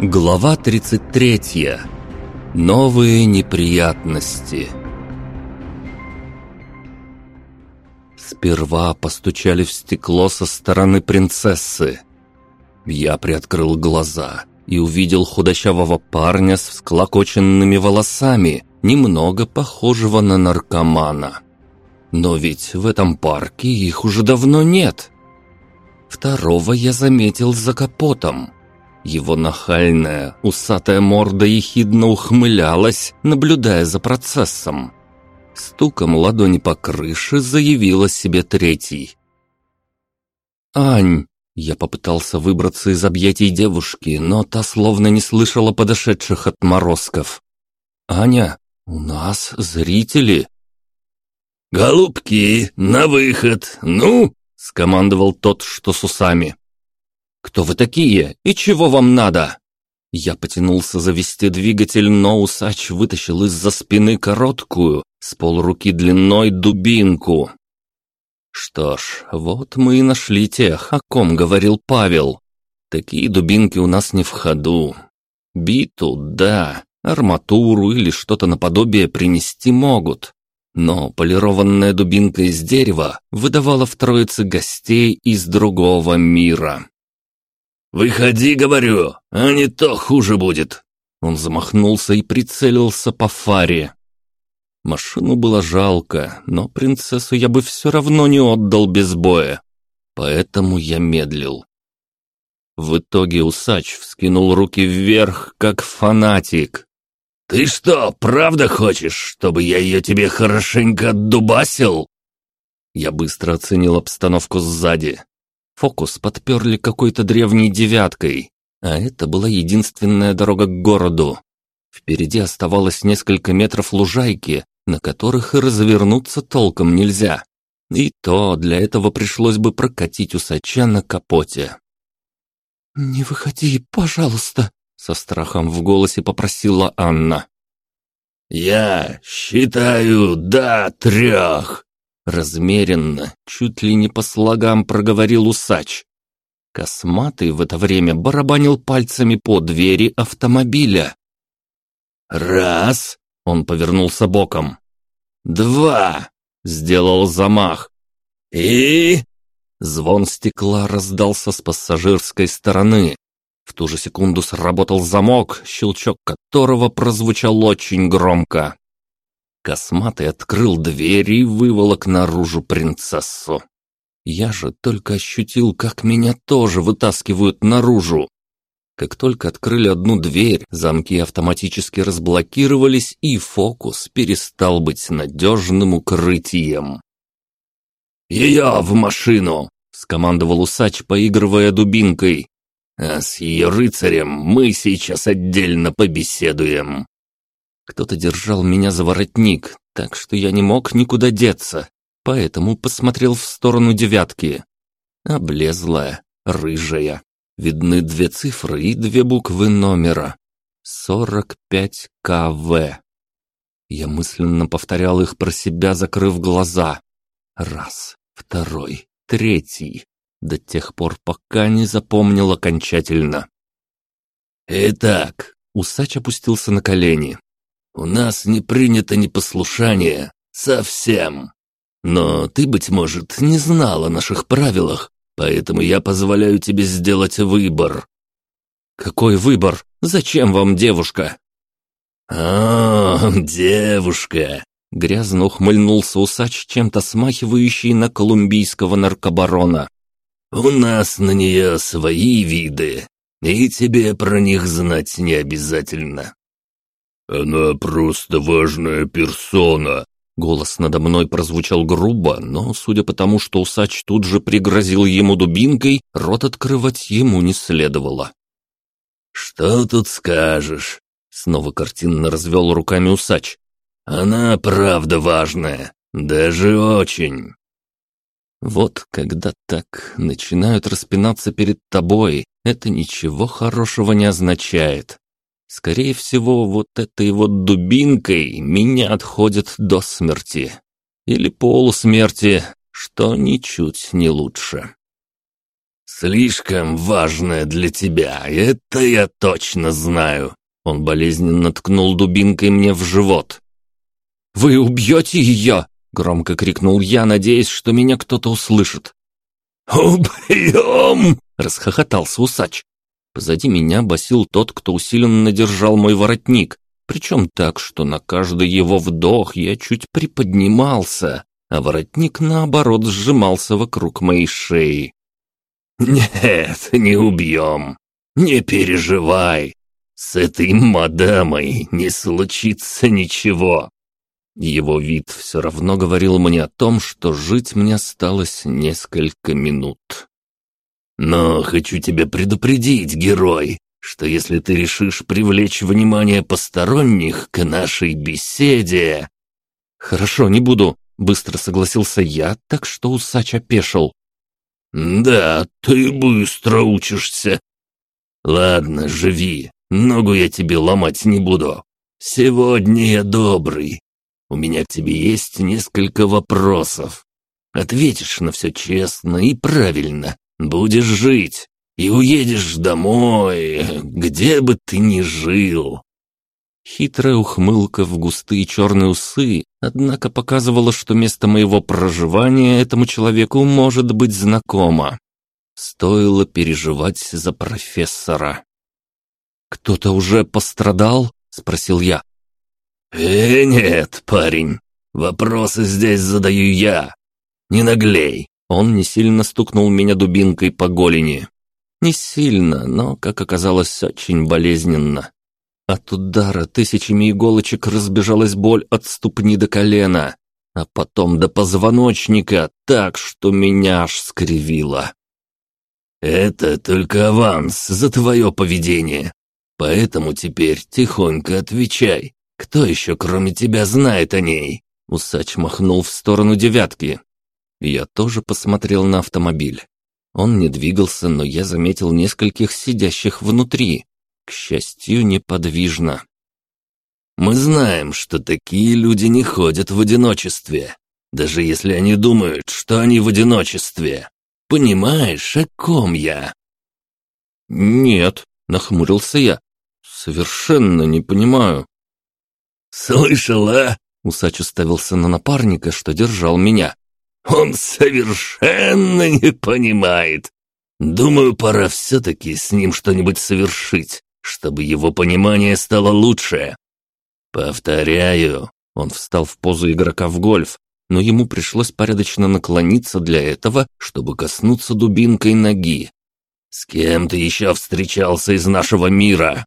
Глава 33. Новые неприятности. Сперва постучали в стекло со стороны принцессы. Я приоткрыл глаза и увидел худощавого парня с всклокоченными волосами, немного похожего на наркомана. Но ведь в этом парке их уже давно нет. Второго я заметил за капотом. Его нахальная, усатая морда ехидно ухмылялась, наблюдая за процессом. Стуком ладони по крыше заявила себе третий. «Ань!» Я попытался выбраться из объятий девушки, но та словно не слышала подошедших отморозков. «Аня, у нас зрители!» «Голубки, на выход! Ну!» — скомандовал тот, что с усами. «Кто вы такие и чего вам надо?» Я потянулся завести двигатель, но усач вытащил из-за спины короткую, с полруки длиной дубинку. Что ж, вот мы и нашли тех, о ком говорил Павел. Такие дубинки у нас не в ходу. Биту, да, арматуру или что-то наподобие принести могут. Но полированная дубинка из дерева выдавала в троице гостей из другого мира. «Выходи, говорю, а не то хуже будет!» Он замахнулся и прицелился по фаре. Машину было жалко, но принцессу я бы все равно не отдал без боя. Поэтому я медлил. В итоге усач вскинул руки вверх, как фанатик. «Ты что, правда хочешь, чтобы я ее тебе хорошенько отдубасил?» Я быстро оценил обстановку сзади. Фокус подперли какой-то древней девяткой, а это была единственная дорога к городу. Впереди оставалось несколько метров лужайки, на которых и развернуться толком нельзя. И то для этого пришлось бы прокатить усача на капоте. «Не выходи, пожалуйста», — со страхом в голосе попросила Анна. «Я считаю до трех», Размеренно, чуть ли не по слогам проговорил усач. Косматый в это время барабанил пальцами по двери автомобиля. «Раз!» — он повернулся боком. «Два!» — сделал замах. «И...» Звон стекла раздался с пассажирской стороны. В ту же секунду сработал замок, щелчок которого прозвучал очень громко. Косматый открыл дверь и выволок наружу принцессу. Я же только ощутил, как меня тоже вытаскивают наружу. Как только открыли одну дверь, замки автоматически разблокировались, и фокус перестал быть надежным укрытием. «Ее в машину!» — скомандовал усач, поигрывая дубинкой. «А с ее рыцарем мы сейчас отдельно побеседуем». Кто-то держал меня за воротник, так что я не мог никуда деться, поэтому посмотрел в сторону девятки. Облезлая, рыжая. Видны две цифры и две буквы номера. 45 КВ. Я мысленно повторял их про себя, закрыв глаза. Раз, второй, третий. До тех пор, пока не запомнил окончательно. «Итак», — усач опустился на колени. У нас не принято непослушание. Совсем. Но ты, быть может, не знал о наших правилах, поэтому я позволяю тебе сделать выбор». «Какой выбор? Зачем вам девушка?» «А, девушка!» Грязно ухмыльнулся усач, чем-то смахивающий на колумбийского наркобарона. «У нас на нее свои виды, и тебе про них знать не обязательно. «Она просто важная персона!» Голос надо мной прозвучал грубо, но, судя по тому, что усач тут же пригрозил ему дубинкой, рот открывать ему не следовало. «Что тут скажешь?» Снова картинно развел руками усач. «Она правда важная, даже очень». Вот когда так начинают распинаться перед тобой, это ничего хорошего не означает. Скорее всего, вот этой вот дубинкой меня отходят до смерти. Или полусмерти, что ничуть не лучше. «Слишком важное для тебя, это я точно знаю!» Он болезненно ткнул дубинкой мне в живот. «Вы убьете ее!» — громко крикнул я, надеясь, что меня кто-то услышит. «Убьем!» — расхохотался усач. Позади меня басил тот, кто усиленно держал мой воротник, причем так, что на каждый его вдох я чуть приподнимался, а воротник, наоборот, сжимался вокруг моей шеи. «Нет, не убьем. Не переживай. С этой мадамой не случится ничего». Его вид все равно говорил мне о том, что жить мне осталось несколько минут. «Но хочу тебя предупредить, герой, что если ты решишь привлечь внимание посторонних к нашей беседе...» «Хорошо, не буду», — быстро согласился я, так что усач опешил. «Да, ты быстро учишься. Ладно, живи, ногу я тебе ломать не буду. Сегодня я добрый. У меня к тебе есть несколько вопросов. Ответишь на все честно и правильно. Будешь жить и уедешь домой, где бы ты ни жил». Хитрая ухмылка в густые черные усы, однако показывала, что место моего проживания этому человеку может быть знакомо. Стоило переживать за профессора. «Кто-то уже пострадал?» — спросил я. «Э, нет, парень, вопросы здесь задаю я. Не наглей». Он не сильно стукнул меня дубинкой по голени. Не сильно, но, как оказалось, очень болезненно. От удара тысячами иголочек разбежалась боль от ступни до колена, а потом до позвоночника так, что меня аж скривило. «Это только аванс за твое поведение, поэтому теперь тихонько отвечай, кто еще кроме тебя знает о ней?» Усач махнул в сторону девятки. Я тоже посмотрел на автомобиль. Он не двигался, но я заметил нескольких сидящих внутри. К счастью, неподвижно. «Мы знаем, что такие люди не ходят в одиночестве, даже если они думают, что они в одиночестве. Понимаешь, о ком я?» «Нет», — нахмурился я. «Совершенно не понимаю». «Слышала?» — усач уставился на напарника, что держал меня. Он совершенно не понимает. Думаю, пора все-таки с ним что-нибудь совершить, чтобы его понимание стало лучше. Повторяю, он встал в позу игрока в гольф, но ему пришлось порядочно наклониться для этого, чтобы коснуться дубинкой ноги. «С кем ты еще встречался из нашего мира?»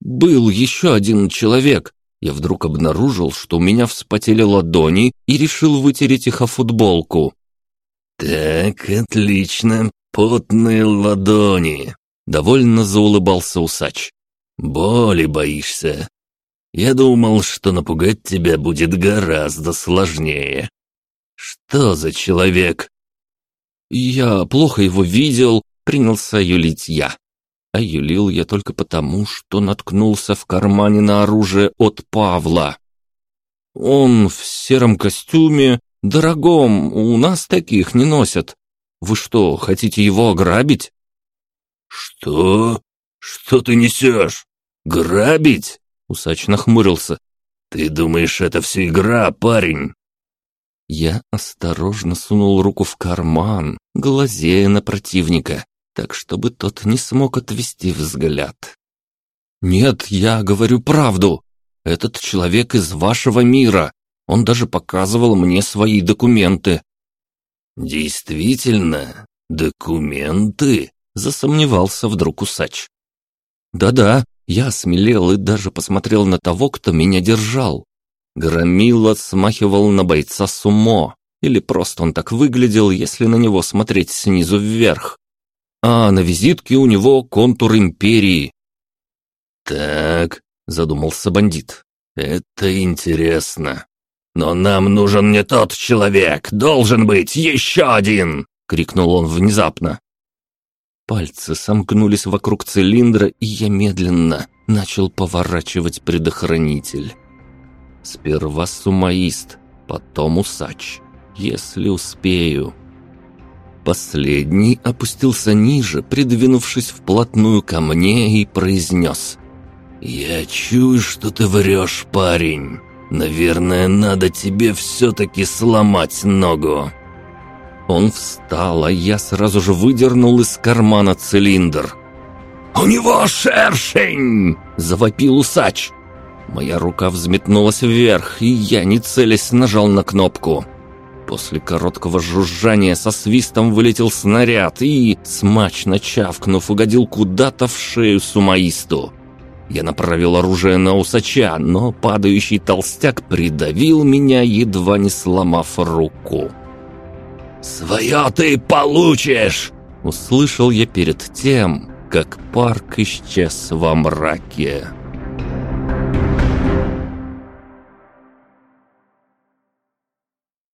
«Был еще один человек», я вдруг обнаружил, что у меня вспотели ладони и решил вытереть их о футболку. «Так, отлично, потные ладони», — довольно заулыбался усач. «Боли боишься? Я думал, что напугать тебя будет гораздо сложнее. Что за человек?» «Я плохо его видел», — принялся юлить я. А юлил я только потому, что наткнулся в кармане на оружие от Павла. Он в сером костюме, дорогом, у нас таких не носят. Вы что, хотите его ограбить? Что? Что ты несешь? Грабить? Усач нахмурился. Ты думаешь, это все игра, парень? Я осторожно сунул руку в карман, глазея на противника так чтобы тот не смог отвести взгляд. «Нет, я говорю правду. Этот человек из вашего мира. Он даже показывал мне свои документы». «Действительно? Документы?» — засомневался вдруг усач. «Да-да, я осмелел и даже посмотрел на того, кто меня держал. Громила смахивал на бойца сумо, или просто он так выглядел, если на него смотреть снизу вверх а на визитке у него контур империи. «Так», — задумался бандит, — «это интересно. Но нам нужен не тот человек, должен быть еще один!» — крикнул он внезапно. Пальцы сомкнулись вокруг цилиндра, и я медленно начал поворачивать предохранитель. Сперва сумаист, потом усач, если успею. Последний опустился ниже, придвинувшись вплотную ко мне и произнес. «Я чую, что ты врешь, парень. Наверное, надо тебе все-таки сломать ногу». Он встал, а я сразу же выдернул из кармана цилиндр. «У него шершень!» – завопил усач. Моя рука взметнулась вверх, и я, не целясь, нажал на кнопку. После короткого жужжания со свистом вылетел снаряд и, смачно чавкнув, угодил куда-то в шею сумаисту. Я направил оружие на усача, но падающий толстяк придавил меня, едва не сломав руку. «Свое ты получишь!» Услышал я перед тем, как парк исчез во мраке.